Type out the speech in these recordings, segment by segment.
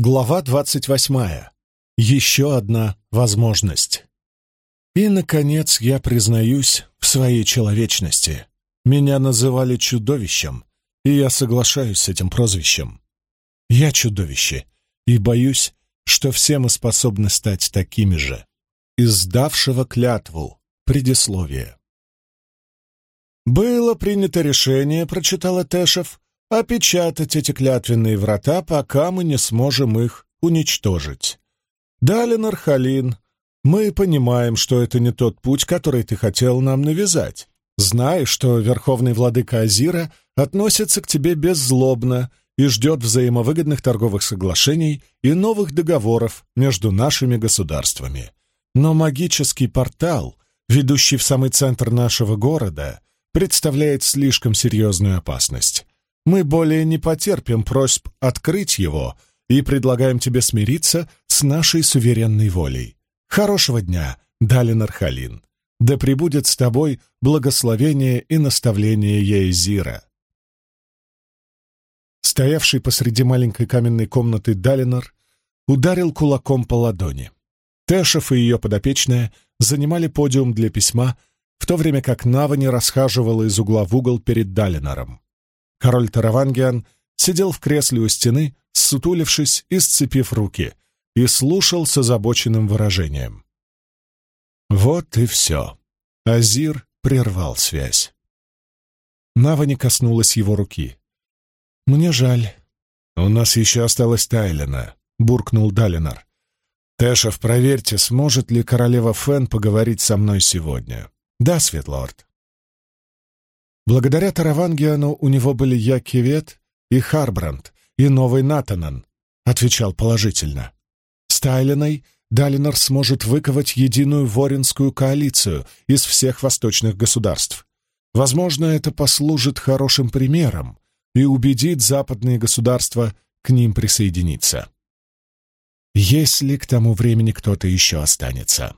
Глава двадцать восьмая. Еще одна возможность. И, наконец, я признаюсь в своей человечности. Меня называли чудовищем, и я соглашаюсь с этим прозвищем. Я чудовище, и боюсь, что все мы способны стать такими же. Издавшего клятву. Предисловие. «Было принято решение», — прочитала Тэшев, — «опечатать эти клятвенные врата, пока мы не сможем их уничтожить. Далин Архалин, мы понимаем, что это не тот путь, который ты хотел нам навязать. Знай, что Верховный Владыка Азира относится к тебе беззлобно и ждет взаимовыгодных торговых соглашений и новых договоров между нашими государствами. Но магический портал, ведущий в самый центр нашего города, представляет слишком серьезную опасность. Мы более не потерпим просьб открыть его и предлагаем тебе смириться с нашей суверенной волей. Хорошего дня, Далин Архалин. Да пребудет с тобой благословение и наставление Ейзира. Стоявший посреди маленькой каменной комнаты Далинор ударил кулаком по ладони. Тэшев и ее подопечная занимали подиум для письма, в то время как Навани расхаживала из угла в угол перед Далинором. Король Таравангиан сидел в кресле у стены, ссутулившись и сцепив руки, и слушал с озабоченным выражением. Вот и все. Азир прервал связь. Навани коснулась его руки. «Мне жаль. У нас еще осталась Тайлина», — буркнул Далинар. «Тэшев, проверьте, сможет ли королева Фен поговорить со мной сегодня?» «Да, Светлорд». Благодаря Таравангиану у него были Якивет и Харбранд, и новый Натанан, — отвечал положительно. С Тайлиной Далинор сможет выковать единую воринскую коалицию из всех восточных государств. Возможно, это послужит хорошим примером, и убедит западные государства к ним присоединиться. Если к тому времени кто-то еще останется.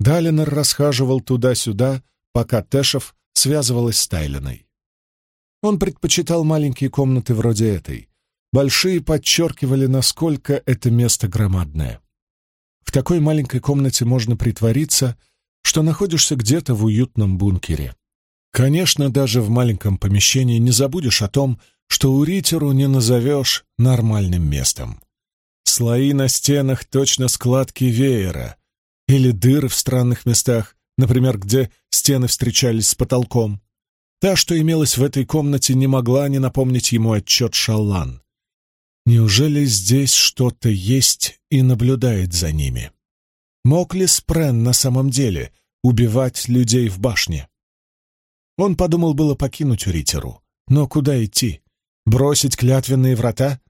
Далинор расхаживал туда-сюда, пока Тэшев связывалась с Тайлиной. Он предпочитал маленькие комнаты вроде этой. Большие подчеркивали, насколько это место громадное. В такой маленькой комнате можно притвориться, что находишься где-то в уютном бункере. Конечно, даже в маленьком помещении не забудешь о том, что Уритеру не назовешь нормальным местом. Слои на стенах точно складки веера или дыры в странных местах, например, где стены встречались с потолком. Та, что имелась в этой комнате, не могла не напомнить ему отчет Шаллан. Неужели здесь что-то есть и наблюдает за ними? Мог ли Спрен на самом деле убивать людей в башне? Он подумал было покинуть Уритеру. Но куда идти? Бросить клятвенные врата?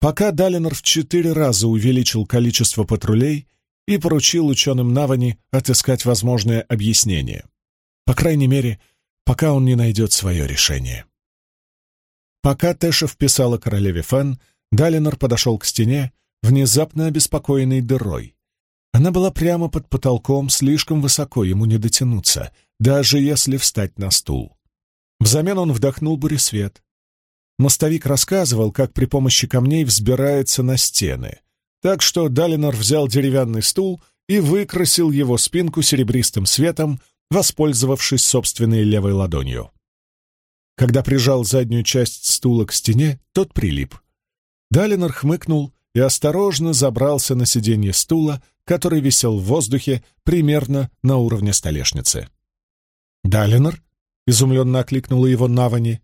Пока Далинор в четыре раза увеличил количество патрулей и поручил ученым Навани отыскать возможное объяснение. По крайней мере, пока он не найдет свое решение. Пока Тэша вписала королеве Фен, Далинор подошел к стене, внезапно обеспокоенный дырой. Она была прямо под потолком, слишком высоко ему не дотянуться, даже если встать на стул. Взамен он вдохнул буресвет. Мостовик рассказывал, как при помощи камней взбирается на стены. Так что Далинор взял деревянный стул и выкрасил его спинку серебристым светом, воспользовавшись собственной левой ладонью. Когда прижал заднюю часть стула к стене, тот прилип. Далинор хмыкнул и осторожно забрался на сиденье стула, который висел в воздухе примерно на уровне столешницы. «Далинор?» — изумленно окликнула его Навани.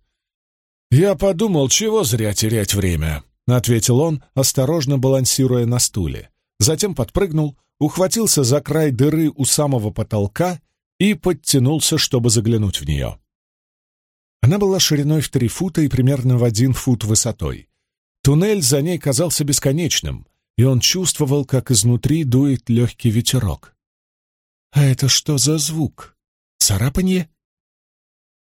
«Я подумал, чего зря терять время», — ответил он, осторожно балансируя на стуле. Затем подпрыгнул, ухватился за край дыры у самого потолка и подтянулся, чтобы заглянуть в нее. Она была шириной в три фута и примерно в один фут высотой. Туннель за ней казался бесконечным, и он чувствовал, как изнутри дует легкий ветерок. «А это что за звук? Царапанье?»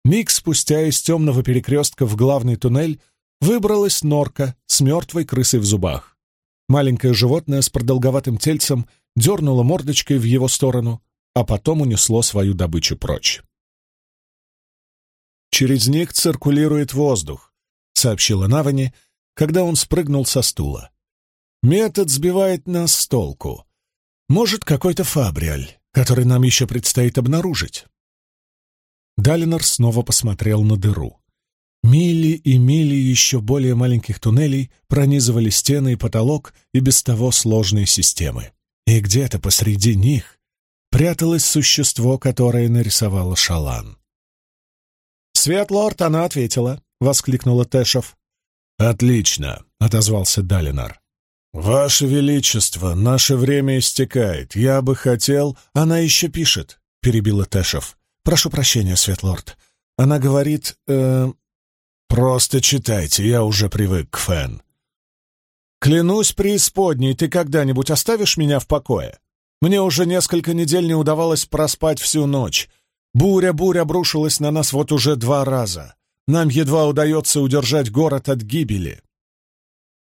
Миг спустя из темного перекрестка в главный туннель выбралась норка с мертвой крысой в зубах. Маленькое животное с продолговатым тельцем дернуло мордочкой в его сторону, а потом унесло свою добычу прочь. «Через них циркулирует воздух», — сообщила Навани, когда он спрыгнул со стула. Метод сбивает нас с толку. Может, какой-то фабриаль, который нам еще предстоит обнаружить. Далинор снова посмотрел на дыру. Мили и мили еще более маленьких туннелей пронизывали стены и потолок и без того сложные системы. И где-то посреди них пряталось существо, которое нарисовала Шалан. «Светлорд, она ответила», — воскликнула Тэшев. «Отлично», — отозвался Далинар. «Ваше Величество, наше время истекает. Я бы хотел...» «Она еще пишет», — перебила Тэшев. «Прошу прощения, Светлорд. Она говорит... Э, «Просто читайте, я уже привык к Фэн». «Клянусь преисподней, ты когда-нибудь оставишь меня в покое? Мне уже несколько недель не удавалось проспать всю ночь. Буря-буря обрушилась на нас вот уже два раза. Нам едва удается удержать город от гибели».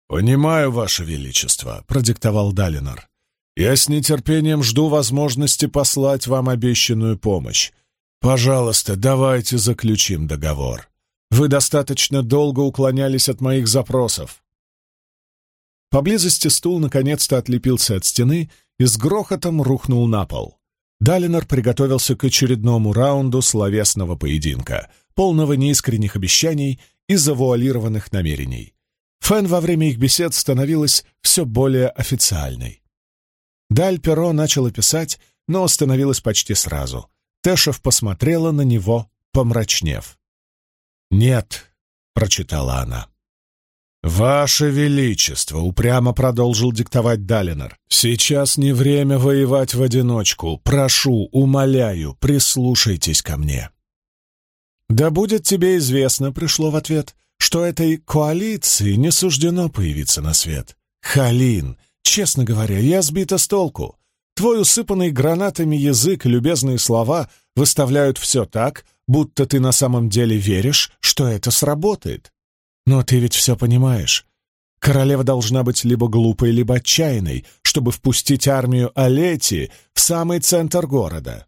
«Понимаю, Ваше Величество», — продиктовал Далинор. «Я с нетерпением жду возможности послать вам обещанную помощь. Пожалуйста, давайте заключим договор. Вы достаточно долго уклонялись от моих запросов». Поблизости стул наконец-то отлепился от стены и с грохотом рухнул на пол. Далинор приготовился к очередному раунду словесного поединка, полного неискренних обещаний и завуалированных намерений. Фэн во время их бесед становилась все более официальной. Даль Перо начала писать, но остановилась почти сразу. Тэшев посмотрела на него, помрачнев. «Нет», — прочитала она. «Ваше Величество!» — упрямо продолжил диктовать Далинор. «Сейчас не время воевать в одиночку. Прошу, умоляю, прислушайтесь ко мне». «Да будет тебе известно», — пришло в ответ, «что этой коалиции не суждено появиться на свет. Халин, честно говоря, я сбита с толку. Твой усыпанный гранатами язык и любезные слова выставляют все так, будто ты на самом деле веришь, что это сработает. Но ты ведь все понимаешь. Королева должна быть либо глупой, либо отчаянной, чтобы впустить армию Алети в самый центр города.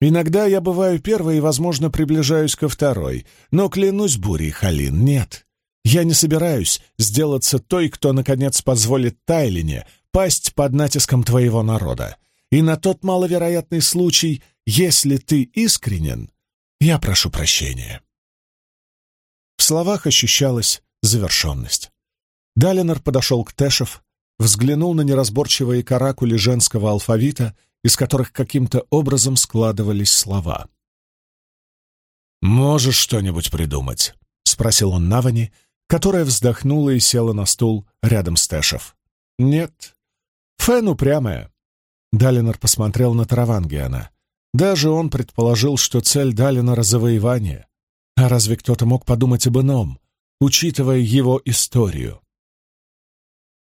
Иногда я бываю первой и, возможно, приближаюсь ко второй, но, клянусь бурей, Халин, нет. Я не собираюсь сделаться той, кто, наконец, позволит Тайлине пасть под натиском твоего народа. И на тот маловероятный случай, если ты искренен, я прошу прощения. В словах ощущалась завершенность. Далинор подошел к Тэшев, взглянул на неразборчивые каракули женского алфавита, из которых каким-то образом складывались слова. «Можешь что-нибудь придумать?» — спросил он Навани, которая вздохнула и села на стул рядом с Тэшев. «Нет. Фэн упрямая». Далинор посмотрел на Таравангиана. Даже он предположил, что цель Далинора — завоевание. А разве кто-то мог подумать об ином, учитывая его историю?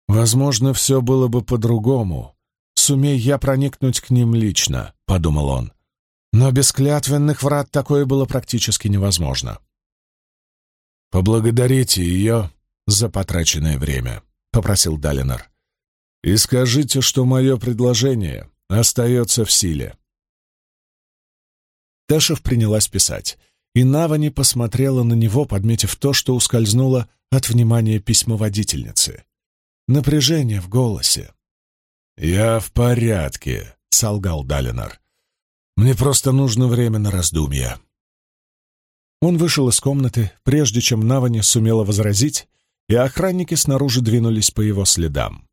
«Возможно, все было бы по-другому. Сумей я проникнуть к ним лично», — подумал он. Но без клятвенных врат такое было практически невозможно. «Поблагодарите ее за потраченное время», — попросил Далинор. «И скажите, что мое предложение остается в силе». Тэшев принялась писать и Навани посмотрела на него, подметив то, что ускользнуло от внимания письмоводительницы. Напряжение в голосе. «Я в порядке», — солгал Далинар. «Мне просто нужно время на раздумья». Он вышел из комнаты, прежде чем Навани сумела возразить, и охранники снаружи двинулись по его следам.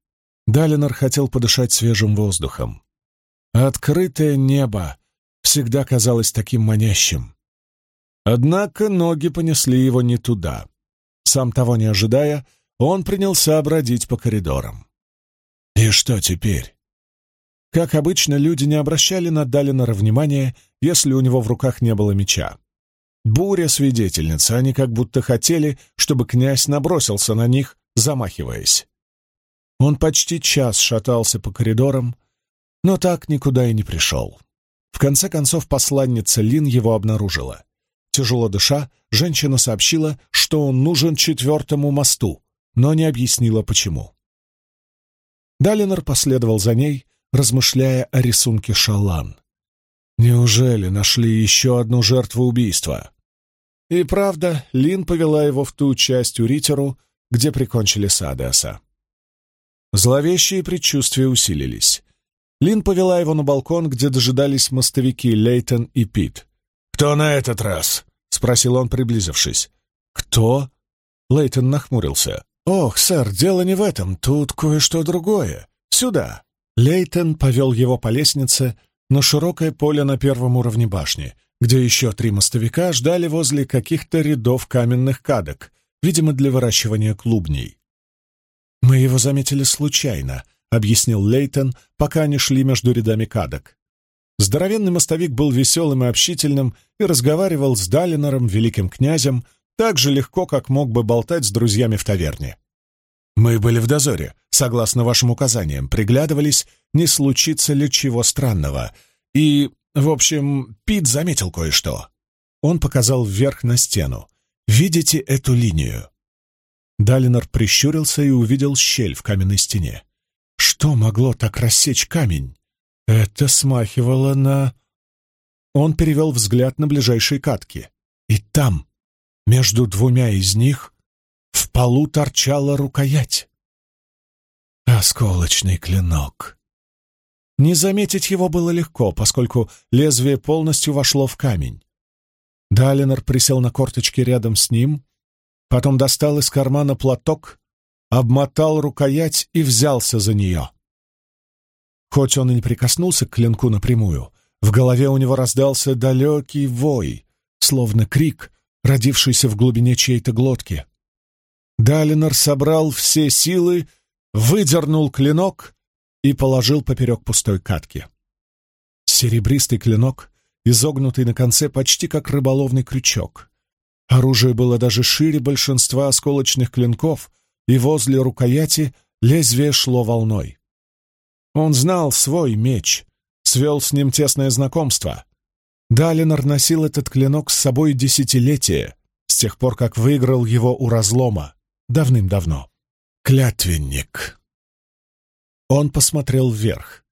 Далинар хотел подышать свежим воздухом. Открытое небо всегда казалось таким манящим. Однако ноги понесли его не туда. Сам того не ожидая, он принялся бродить по коридорам. И что теперь? Как обычно, люди не обращали на Далинора внимания, если у него в руках не было меча. Буря свидетельница, они как будто хотели, чтобы князь набросился на них, замахиваясь. Он почти час шатался по коридорам, но так никуда и не пришел. В конце концов, посланница Лин его обнаружила. Тяжело дыша, женщина сообщила, что он нужен четвертому мосту, но не объяснила, почему. Далинор последовал за ней, размышляя о рисунке шалан. Неужели нашли еще одну жертву убийства? И правда, Лин повела его в ту часть Уритеру, где прикончили Садеаса. Зловещие предчувствия усилились. Лин повела его на балкон, где дожидались мостовики Лейтон и Пит. «Кто на этот раз?» — спросил он, приблизившись. «Кто?» — Лейтон нахмурился. «Ох, сэр, дело не в этом, тут кое-что другое. Сюда!» Лейтон повел его по лестнице на широкое поле на первом уровне башни, где еще три мостовика ждали возле каких-то рядов каменных кадок, видимо, для выращивания клубней. «Мы его заметили случайно», — объяснил Лейтон, пока они шли между рядами кадок. Здоровенный мостовик был веселым и общительным и разговаривал с Далинором, великим князем, так же легко, как мог бы болтать с друзьями в таверне. «Мы были в дозоре, согласно вашим указаниям, приглядывались, не случится ли чего странного. И, в общем, Пит заметил кое-что». Он показал вверх на стену. «Видите эту линию?» Далинор прищурился и увидел щель в каменной стене. Что могло так рассечь камень? Это смахивало на... Он перевел взгляд на ближайшие катки. И там, между двумя из них, в полу торчала рукоять. Осколочный клинок. Не заметить его было легко, поскольку лезвие полностью вошло в камень. Далинор присел на корточки рядом с ним, потом достал из кармана платок обмотал рукоять и взялся за нее. Хоть он и не прикоснулся к клинку напрямую, в голове у него раздался далекий вой, словно крик, родившийся в глубине чьей-то глотки. Далинор собрал все силы, выдернул клинок и положил поперек пустой катки. Серебристый клинок, изогнутый на конце почти как рыболовный крючок. Оружие было даже шире большинства осколочных клинков, и возле рукояти лезвие шло волной. Он знал свой меч, свел с ним тесное знакомство. Далинор носил этот клинок с собой десятилетия, с тех пор, как выиграл его у разлома, давным-давно. Клятвенник. Он посмотрел вверх.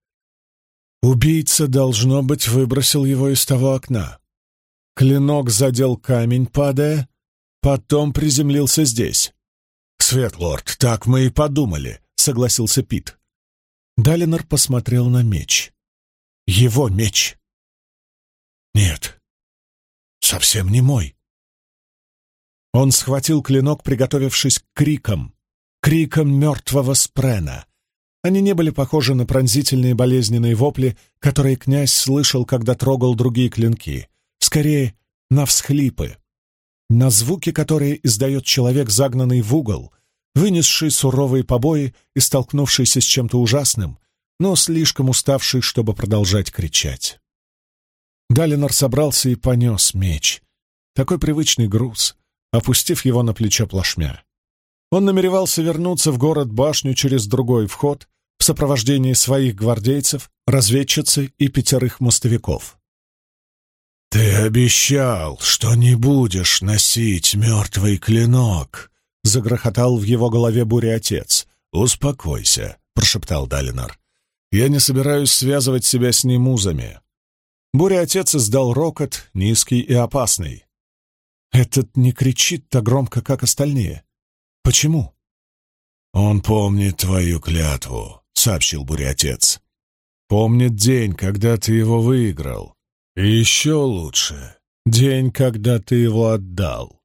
Убийца, должно быть, выбросил его из того окна. Клинок задел камень, падая, потом приземлился здесь. «Светлорд, так мы и подумали», — согласился Пит. Далинор посмотрел на меч. «Его меч!» «Нет, совсем не мой». Он схватил клинок, приготовившись к крикам, крикам мертвого спрена. Они не были похожи на пронзительные болезненные вопли, которые князь слышал, когда трогал другие клинки. Скорее, на всхлипы на звуки, которые издает человек, загнанный в угол, вынесший суровые побои и столкнувшийся с чем-то ужасным, но слишком уставший, чтобы продолжать кричать. Далинор собрался и понес меч. Такой привычный груз, опустив его на плечо плашмя. Он намеревался вернуться в город-башню через другой вход в сопровождении своих гвардейцев, разведчицы и пятерых мостовиков. «Ты обещал, что не будешь носить мертвый клинок!» — загрохотал в его голове буря отец. «Успокойся», — прошептал Далинар. «Я не собираюсь связывать себя с ним узами». Буря отец издал рокот, низкий и опасный. «Этот не кричит так громко, как остальные. Почему?» «Он помнит твою клятву», — сообщил буря отец. «Помнит день, когда ты его выиграл. Еще лучше — день, когда ты его отдал.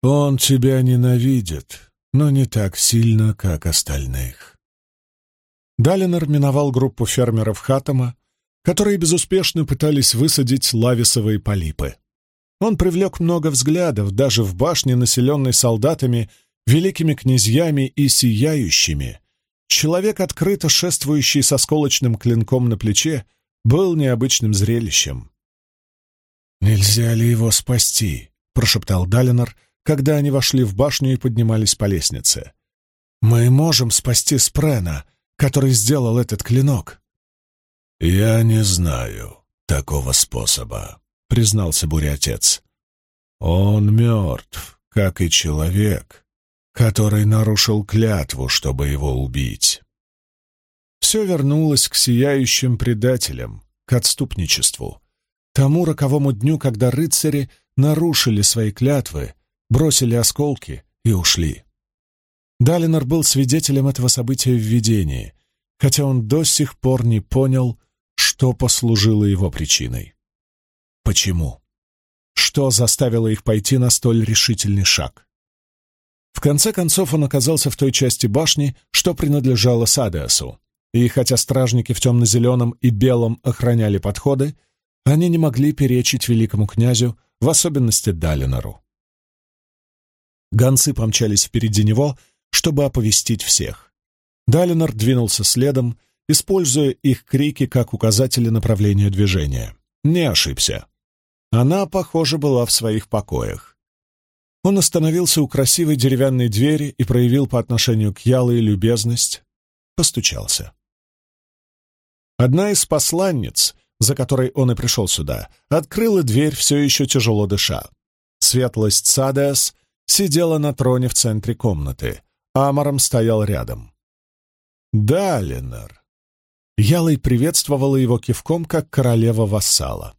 Он тебя ненавидит, но не так сильно, как остальных. Далинор миновал группу фермеров Хатама, которые безуспешно пытались высадить лависовые полипы. Он привлек много взглядов даже в башне, населенной солдатами, великими князьями и сияющими. Человек, открыто шествующий со сколочным клинком на плече, был необычным зрелищем. «Нельзя ли его спасти?» — прошептал Далинор, когда они вошли в башню и поднимались по лестнице. «Мы можем спасти Спрена, который сделал этот клинок». «Я не знаю такого способа», — признался буря-отец. «Он мертв, как и человек, который нарушил клятву, чтобы его убить». Все вернулось к сияющим предателям, к отступничеству тому роковому дню, когда рыцари нарушили свои клятвы, бросили осколки и ушли. Далинор был свидетелем этого события в видении, хотя он до сих пор не понял, что послужило его причиной. Почему? Что заставило их пойти на столь решительный шаг? В конце концов он оказался в той части башни, что принадлежала Садеасу, и хотя стражники в темно-зеленом и белом охраняли подходы, они не могли перечить великому князю, в особенности Далинору. Гонцы помчались впереди него, чтобы оповестить всех. Далинор двинулся следом, используя их крики как указатели направления движения. Не ошибся. Она, похоже, была в своих покоях. Он остановился у красивой деревянной двери и проявил по отношению к Ялой любезность. Постучался. Одна из посланниц, за которой он и пришел сюда, открыла дверь, все еще тяжело дыша. Светлость Садеас сидела на троне в центре комнаты. Амаром стоял рядом. «Да, Ленар». Ялой приветствовала его кивком, как королева-вассала.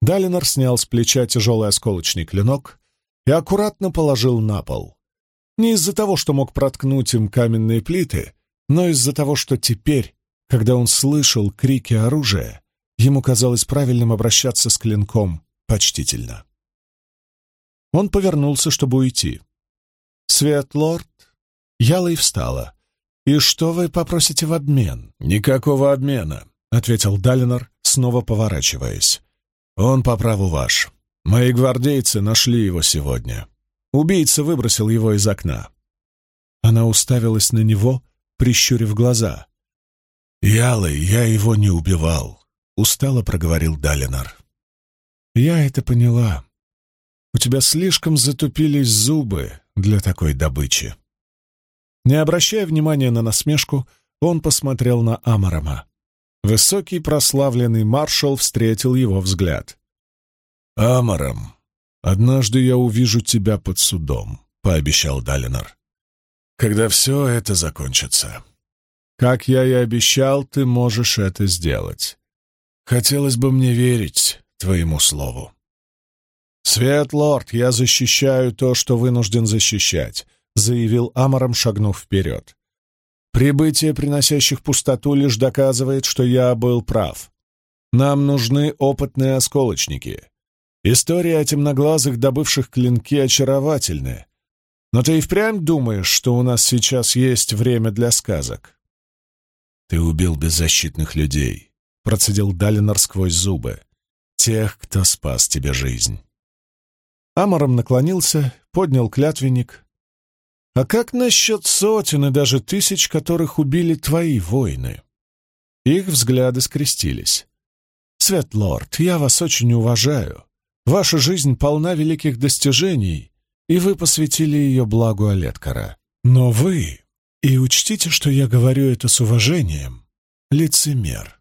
Далинор снял с плеча тяжелый осколочный клинок и аккуратно положил на пол. Не из-за того, что мог проткнуть им каменные плиты, но из-за того, что теперь, когда он слышал крики оружия, ему казалось правильным обращаться с клинком почтительно. Он повернулся, чтобы уйти. «Светлорд?» Ялой встала. «И что вы попросите в обмен?» «Никакого обмена», — ответил Далинор, снова поворачиваясь. «Он по праву ваш. Мои гвардейцы нашли его сегодня. Убийца выбросил его из окна». Она уставилась на него, прищурив глаза. «Ялый, я его не убивал», — устало проговорил Далинар. «Я это поняла. У тебя слишком затупились зубы для такой добычи». Не обращая внимания на насмешку, он посмотрел на Амарама. Высокий прославленный маршал встретил его взгляд. «Амаром, однажды я увижу тебя под судом», — пообещал Далинор. «Когда все это закончится». «Как я и обещал, ты можешь это сделать. Хотелось бы мне верить твоему слову». «Свет, лорд, я защищаю то, что вынужден защищать», — заявил Амаром, шагнув вперед. Прибытие приносящих пустоту лишь доказывает, что я был прав. Нам нужны опытные осколочники. История о темноглазых, добывших клинки, очаровательны. Но ты и впрямь думаешь, что у нас сейчас есть время для сказок? Ты убил беззащитных людей, — процедил Далинор сквозь зубы. Тех, кто спас тебе жизнь. Амором наклонился, поднял клятвенник, а как насчет сотен и даже тысяч, которых убили твои воины? Их взгляды скрестились. Светлорд, я вас очень уважаю. Ваша жизнь полна великих достижений, и вы посвятили ее благу Олеткара. Но вы, и учтите, что я говорю это с уважением, лицемер.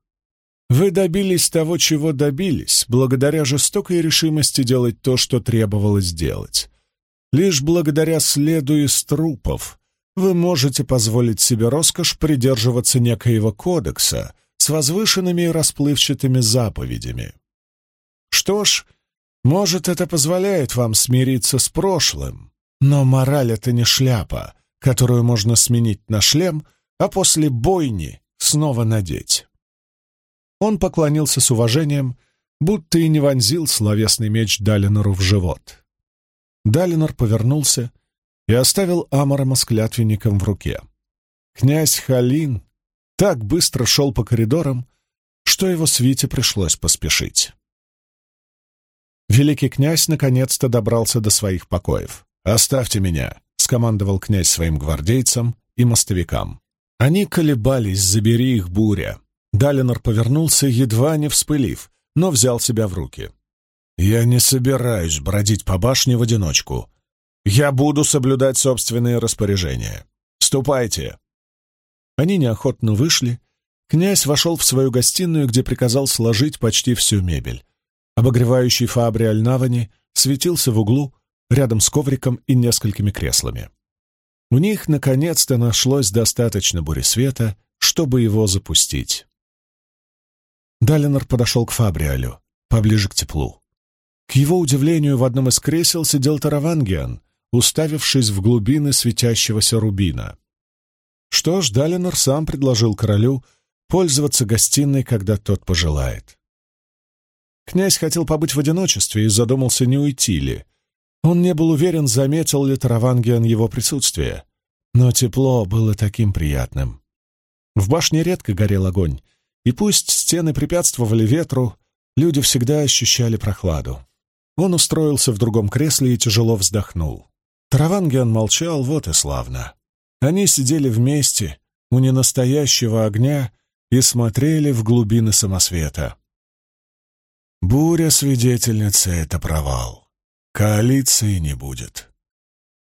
Вы добились того, чего добились, благодаря жестокой решимости делать то, что требовалось делать. Лишь благодаря следу из трупов вы можете позволить себе роскошь придерживаться некоего кодекса с возвышенными и расплывчатыми заповедями. Что ж, может, это позволяет вам смириться с прошлым, но мораль — это не шляпа, которую можно сменить на шлем, а после бойни снова надеть. Он поклонился с уважением, будто и не вонзил словесный меч Далинору в живот. Далинор повернулся и оставил Амарама с клятвенником в руке. Князь Халин так быстро шел по коридорам, что его свите пришлось поспешить. Великий князь наконец-то добрался до своих покоев. «Оставьте меня», — скомандовал князь своим гвардейцам и мостовикам. Они колебались, забери их буря. Далинор повернулся, едва не вспылив, но взял себя в руки. «Я не собираюсь бродить по башне в одиночку. Я буду соблюдать собственные распоряжения. Ступайте!» Они неохотно вышли. Князь вошел в свою гостиную, где приказал сложить почти всю мебель. Обогревающий фабриаль Навани светился в углу, рядом с ковриком и несколькими креслами. У них, наконец-то, нашлось достаточно буресвета, чтобы его запустить. Далинор подошел к Фабриалю, поближе к теплу. К его удивлению, в одном из кресел сидел Таравангиан. уставившись в глубины светящегося рубина. Что ж, Далинор сам предложил королю пользоваться гостиной, когда тот пожелает. Князь хотел побыть в одиночестве и задумался, не уйти ли. Он не был уверен, заметил ли Таравангиан его присутствие. Но тепло было таким приятным. В башне редко горел огонь, и пусть стены препятствовали ветру, люди всегда ощущали прохладу. Он устроился в другом кресле и тяжело вздохнул. Таравангиан молчал, вот и славно. Они сидели вместе у ненастоящего огня и смотрели в глубины самосвета. Буря свидетельницы — это провал. Коалиции не будет.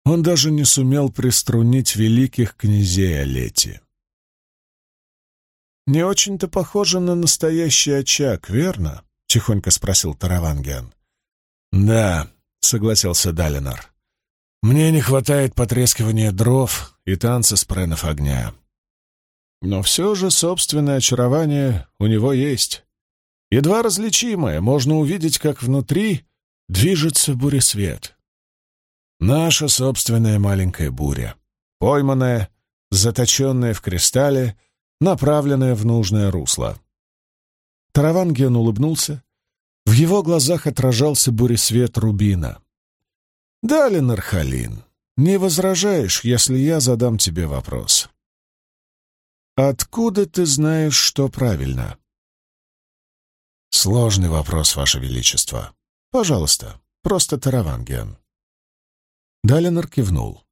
Он даже не сумел приструнить великих князей Олети. «Не очень-то похоже на настоящий очаг, верно?» — тихонько спросил Таравангиан. «Да», — согласился Далинар. «Мне не хватает потрескивания дров и танца спренов огня. Но все же собственное очарование у него есть. Едва различимое, можно увидеть, как внутри движется буресвет. Наша собственная маленькая буря, пойманная, заточенная в кристалле, направленная в нужное русло. Тараванген улыбнулся. В его глазах отражался буресвет рубина. «Далин Архалин, не возражаешь, если я задам тебе вопрос?» «Откуда ты знаешь, что правильно?» «Сложный вопрос, Ваше Величество. Пожалуйста, просто Таравангиан». Далинор кивнул.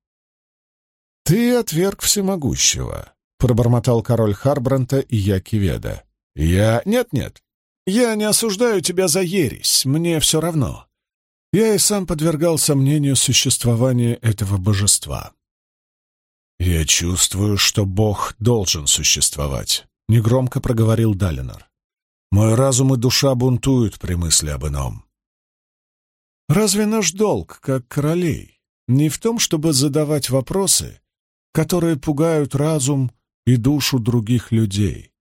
«Ты отверг всемогущего», — пробормотал король Харбранта и Якиведа. «Я... Нет-нет, я не осуждаю тебя за ересь, мне все равно. Я и сам подвергал сомнению существование этого божества». «Я чувствую, что Бог должен существовать», — негромко проговорил Далинор. Мой разум и душа бунтуют при мысли об ином. Разве наш долг, как королей, не в том, чтобы задавать вопросы, которые пугают разум и душу других людей?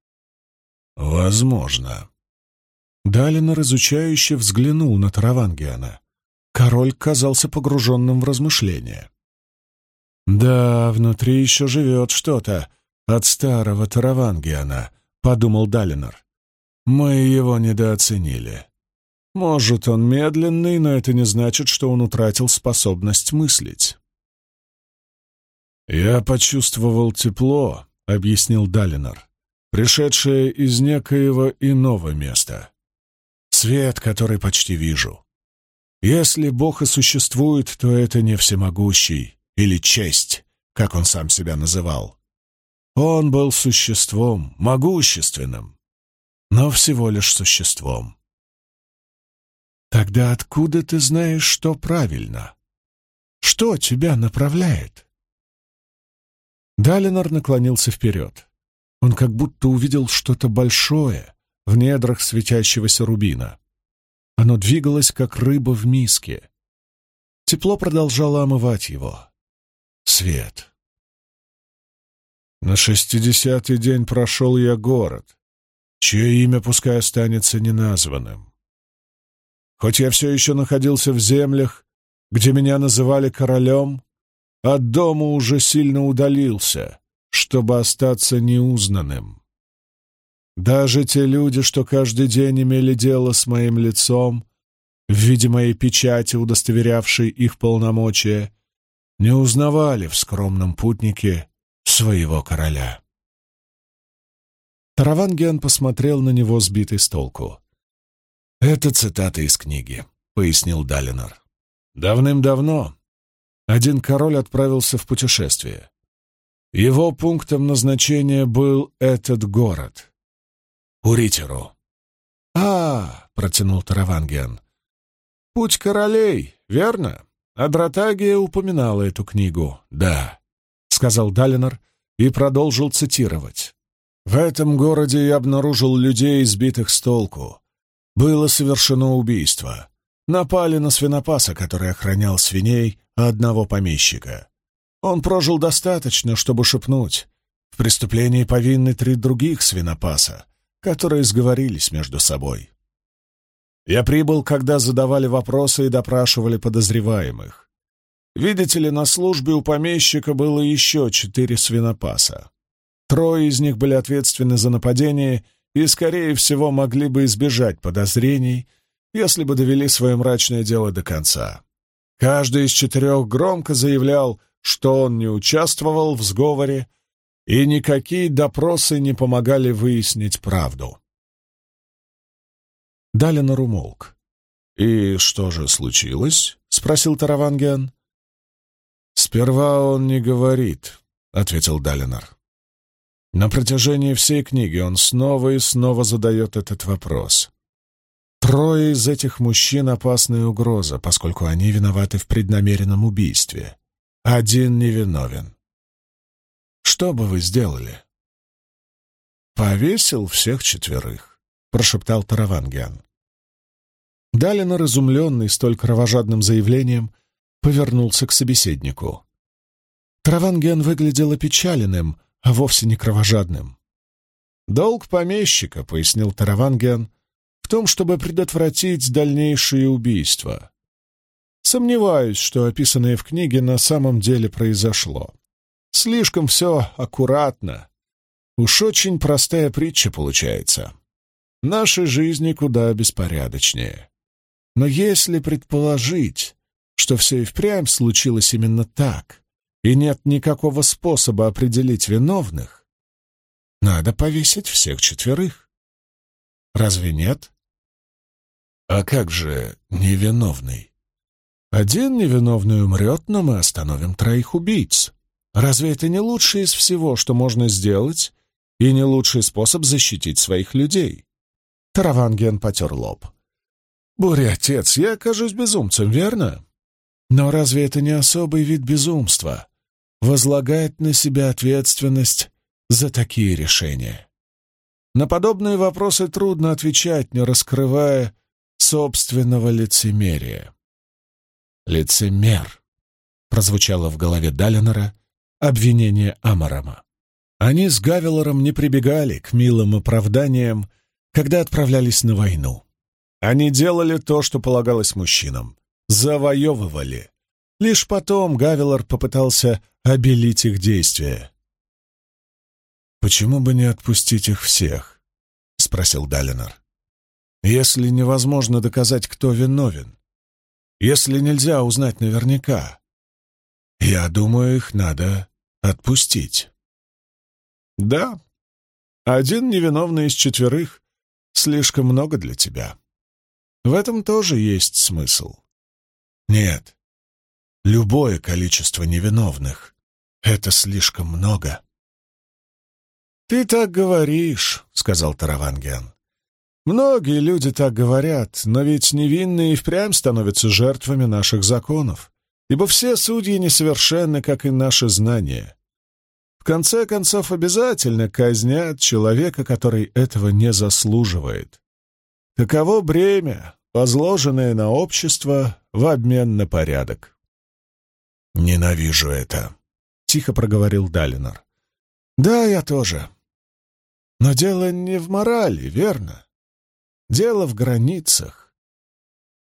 Возможно. Далинор изучающе взглянул на Таравангиана. Король казался погруженным в размышления. «Да, внутри еще живет что-то от старого Таравангиана», — подумал Далинор. Мы его недооценили. Может, он медленный, но это не значит, что он утратил способность мыслить. «Я почувствовал тепло», — объяснил Далинор, «пришедшее из некоего иного места. Свет, который почти вижу. Если Бог и существует, то это не всемогущий или честь, как он сам себя называл. Он был существом, могущественным, но всего лишь существом. Тогда откуда ты знаешь, что правильно? Что тебя направляет? Далинор наклонился вперед. Он как будто увидел что-то большое в недрах светящегося рубина. Оно двигалось, как рыба в миске. Тепло продолжало омывать его. Свет. На шестидесятый день прошел я город, чье имя пускай останется неназванным. Хоть я все еще находился в землях, где меня называли королем, от дома уже сильно удалился, чтобы остаться неузнанным. Даже те люди, что каждый день имели дело с моим лицом, в виде моей печати, удостоверявшей их полномочия, не узнавали в скромном путнике своего короля. Таравангиан посмотрел на него, сбитый с толку. «Это цитата из книги», — пояснил Далинор. «Давным-давно один король отправился в путешествие. Его пунктом назначения был этот город — Уритеру. «А, — протянул Таравангиан, — путь королей, верно? Адратагия упоминала эту книгу. Да, — сказал Далинор и продолжил цитировать. В этом городе я обнаружил людей, избитых с толку. Было совершено убийство. Напали на свинопаса, который охранял свиней одного помещика. Он прожил достаточно, чтобы шепнуть. В преступлении повинны три других свинопаса, которые сговорились между собой. Я прибыл, когда задавали вопросы и допрашивали подозреваемых. Видите ли, на службе у помещика было еще четыре свинопаса. Трое из них были ответственны за нападение и, скорее всего, могли бы избежать подозрений, если бы довели свое мрачное дело до конца. Каждый из четырех громко заявлял, что он не участвовал в сговоре, и никакие допросы не помогали выяснить правду. Далинор умолк. «И что же случилось?» — спросил Таравангиан. «Сперва он не говорит», — ответил Далинор. На протяжении всей книги он снова и снова задает этот вопрос. Трое из этих мужчин — опасная угроза, поскольку они виноваты в преднамеренном убийстве. Один невиновен. Что бы вы сделали? «Повесил всех четверых», — прошептал Таравангиан. Далинор, изумленный столь кровожадным заявлением, повернулся к собеседнику. Таравангиан выглядел опечаленным, а вовсе не кровожадным. «Долг помещика», — пояснил Таравангиан, — «в том, чтобы предотвратить дальнейшие убийства. Сомневаюсь, что описанное в книге на самом деле произошло. Слишком все аккуратно. Уж очень простая притча получается. Наши жизни куда беспорядочнее. Но если предположить, что все и впрямь случилось именно так, и нет никакого способа определить виновных, надо повесить всех четверых. Разве нет? А как же невиновный? Один невиновный умрет, но мы остановим троих убийц. Разве это не лучшее из всего, что можно сделать, и не лучший способ защитить своих людей? Тараванген потер лоб. «Буря, отец, я окажусь безумцем, верно? Но разве это не особый вид безумства? Возлагать на себя ответственность за такие решения. На подобные вопросы трудно отвечать, не раскрывая собственного лицемерия. «Лицемер», — прозвучало в голове Далинора обвинение Амарама. Они с Гавелором не прибегали к милым оправданиям, когда отправлялись на войну. Они делали то, что полагалось мужчинам. Завоевывали. Лишь потом Гавелор попытался обелить их действия. «Почему бы не отпустить их всех?» — спросил Далинор. «Если невозможно доказать, кто виновен, если нельзя узнать наверняка, я думаю, их надо отпустить». «Да, один невиновный из четверых слишком много для тебя», в этом тоже есть смысл. Нет, любое количество невиновных — это слишком много. «Ты так говоришь», — сказал Таравангиан. «Многие люди так говорят, но ведь невинные и впрямь становятся жертвами наших законов, ибо все судьи несовершенны, как и наши знания. В конце концов, обязательно казнят человека, который этого не заслуживает. Таково бремя, возложенное на общество в обмен на порядок. «Ненавижу это», — тихо проговорил Далинор. «Да, я тоже. Но дело не в морали, верно? Дело в границах.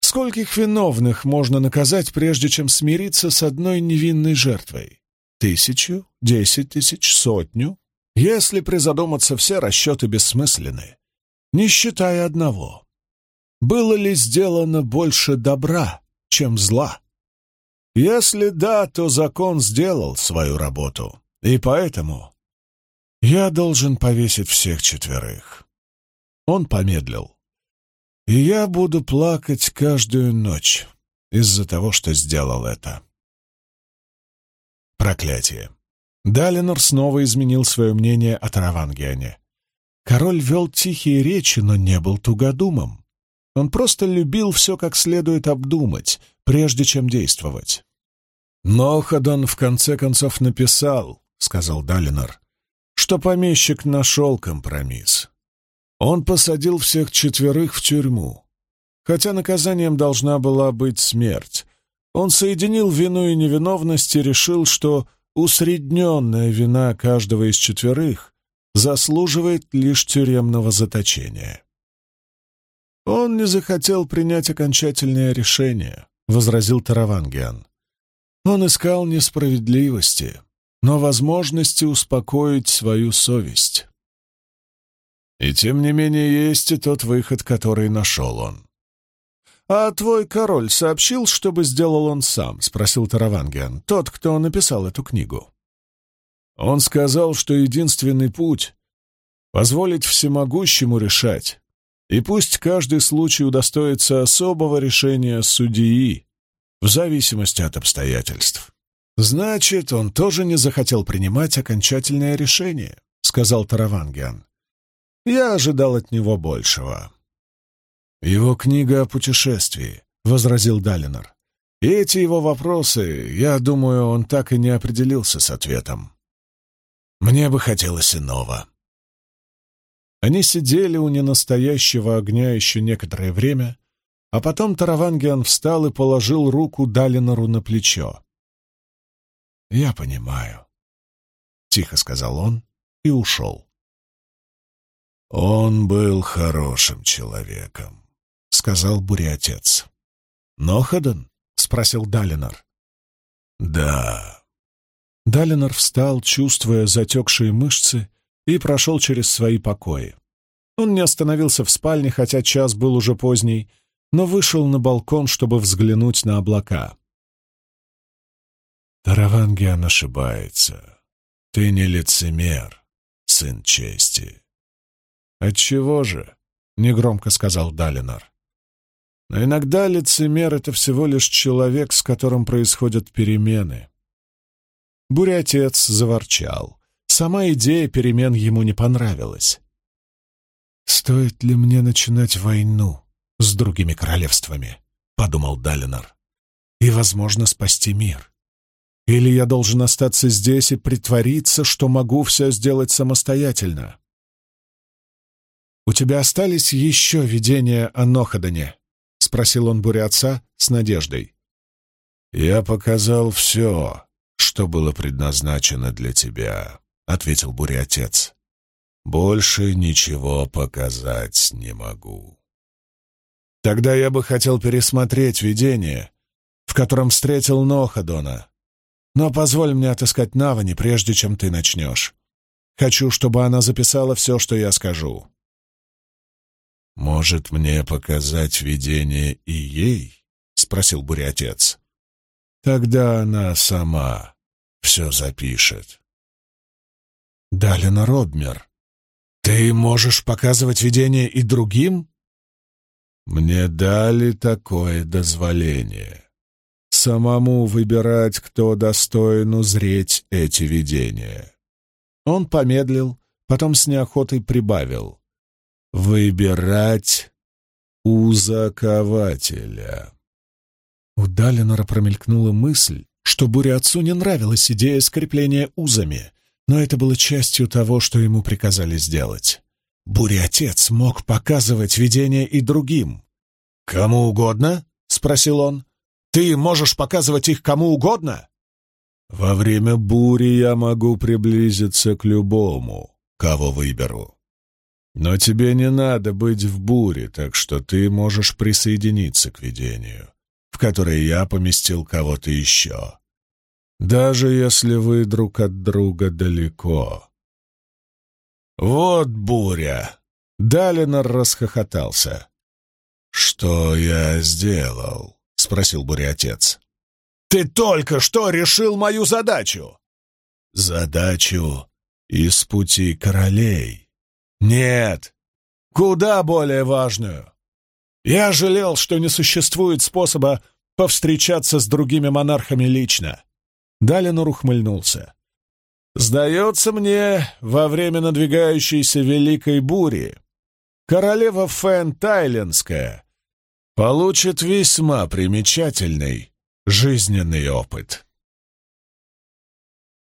Скольких виновных можно наказать, прежде чем смириться с одной невинной жертвой? Тысячу? Десять тысяч? Сотню? Если призадуматься, все расчеты бессмысленны не считая одного. Было ли сделано больше добра, чем зла? Если да, то закон сделал свою работу, и поэтому я должен повесить всех четверых. Он помедлил. И я буду плакать каждую ночь из-за того, что сделал это. Проклятие. Далинор снова изменил свое мнение о Таравангиане. Король вел тихие речи, но не был тугодумом. Он просто любил все как следует обдумать, прежде чем действовать. «Но Ходон в конце концов написал», — сказал Далинор, — «что помещик нашел компромисс. Он посадил всех четверых в тюрьму. Хотя наказанием должна была быть смерть. Он соединил вину и невиновность и решил, что усредненная вина каждого из четверых заслуживает лишь тюремного заточения. «Он не захотел принять окончательное решение», — возразил Таравангиан. Он искал несправедливости, но возможности успокоить свою совесть. И тем не менее есть и тот выход, который нашел он. «А твой король сообщил, чтобы сделал он сам?» — спросил Таравангиан, тот, кто написал эту книгу. Он сказал, что единственный путь — позволить всемогущему решать, и пусть каждый случай удостоится особого решения судьи, в зависимости от обстоятельств. «Значит, он тоже не захотел принимать окончательное решение», — сказал Таравангиан. «Я ожидал от него большего». «Его книга о путешествии», — возразил Далинор. «И эти его вопросы, я думаю, он так и не определился с ответом. Мне бы хотелось иного». Они сидели у ненастоящего огня еще некоторое время, а потом Таравангиан встал и положил руку Далинору на плечо. «Я понимаю», — тихо сказал он и ушел. «Он был хорошим человеком», — сказал буря-отец. «Ноходен?» — спросил Далинор. «Да». Далинор встал, чувствуя затекшие мышцы, и прошел через свои покои. Он не остановился в спальне, хотя час был уже поздний, но вышел на балкон, чтобы взглянуть на облака. Таравангиан ошибается. Ты не лицемер, сын чести. Отчего же? Негромко сказал Далинар. Но иногда лицемер — это всего лишь человек, с которым происходят перемены. Буря-отец заворчал. Сама идея перемен ему не понравилась. «Стоит ли мне начинать войну с другими королевствами?» — подумал Далинар. «И, возможно, спасти мир. Или я должен остаться здесь и притвориться, что могу все сделать самостоятельно?» «У тебя остались еще видения о Ноходане?» — спросил он буря отца с надеждой. «Я показал все, что было предназначено для тебя», — ответил буря отец. «Больше ничего показать не могу». «Тогда я бы хотел пересмотреть видение, в котором встретил Ноходона. Но позволь мне отыскать Навани, прежде чем ты начнешь. Хочу, чтобы она записала все, что я скажу». «Может, мне показать видение и ей?» — спросил буря-отец. «Тогда она сама все запишет». «Далина Робмер, ты можешь показывать видение и другим?» «Мне дали такое дозволение. Самому выбирать, кто достоин узреть эти видения». Он помедлил, потом с неохотой прибавил. Выбирать узакователя. У Далинора промелькнула мысль, что Буря-отцу не нравилась идея скрепления узами, но это было частью того, что ему приказали сделать. Буря-отец мог показывать видение и другим. «Кому угодно?» — спросил он. «Ты можешь показывать их кому угодно?» «Во время бури я могу приблизиться к любому, кого выберу. Но тебе не надо быть в буре, так что ты можешь присоединиться к видению, в которое я поместил кого-то еще. Даже если вы друг от друга далеко. Вот буря! Далинор расхохотался. «Что я сделал?» — спросил буря-отец. «Ты только что решил мою задачу!» «Задачу из пути королей», нет, куда более важную. Я жалел, что не существует способа повстречаться с другими монархами лично. Далинор ухмыльнулся. «Сдается мне, во время надвигающейся великой бури королева Фэн Тайленская получит весьма примечательный жизненный опыт».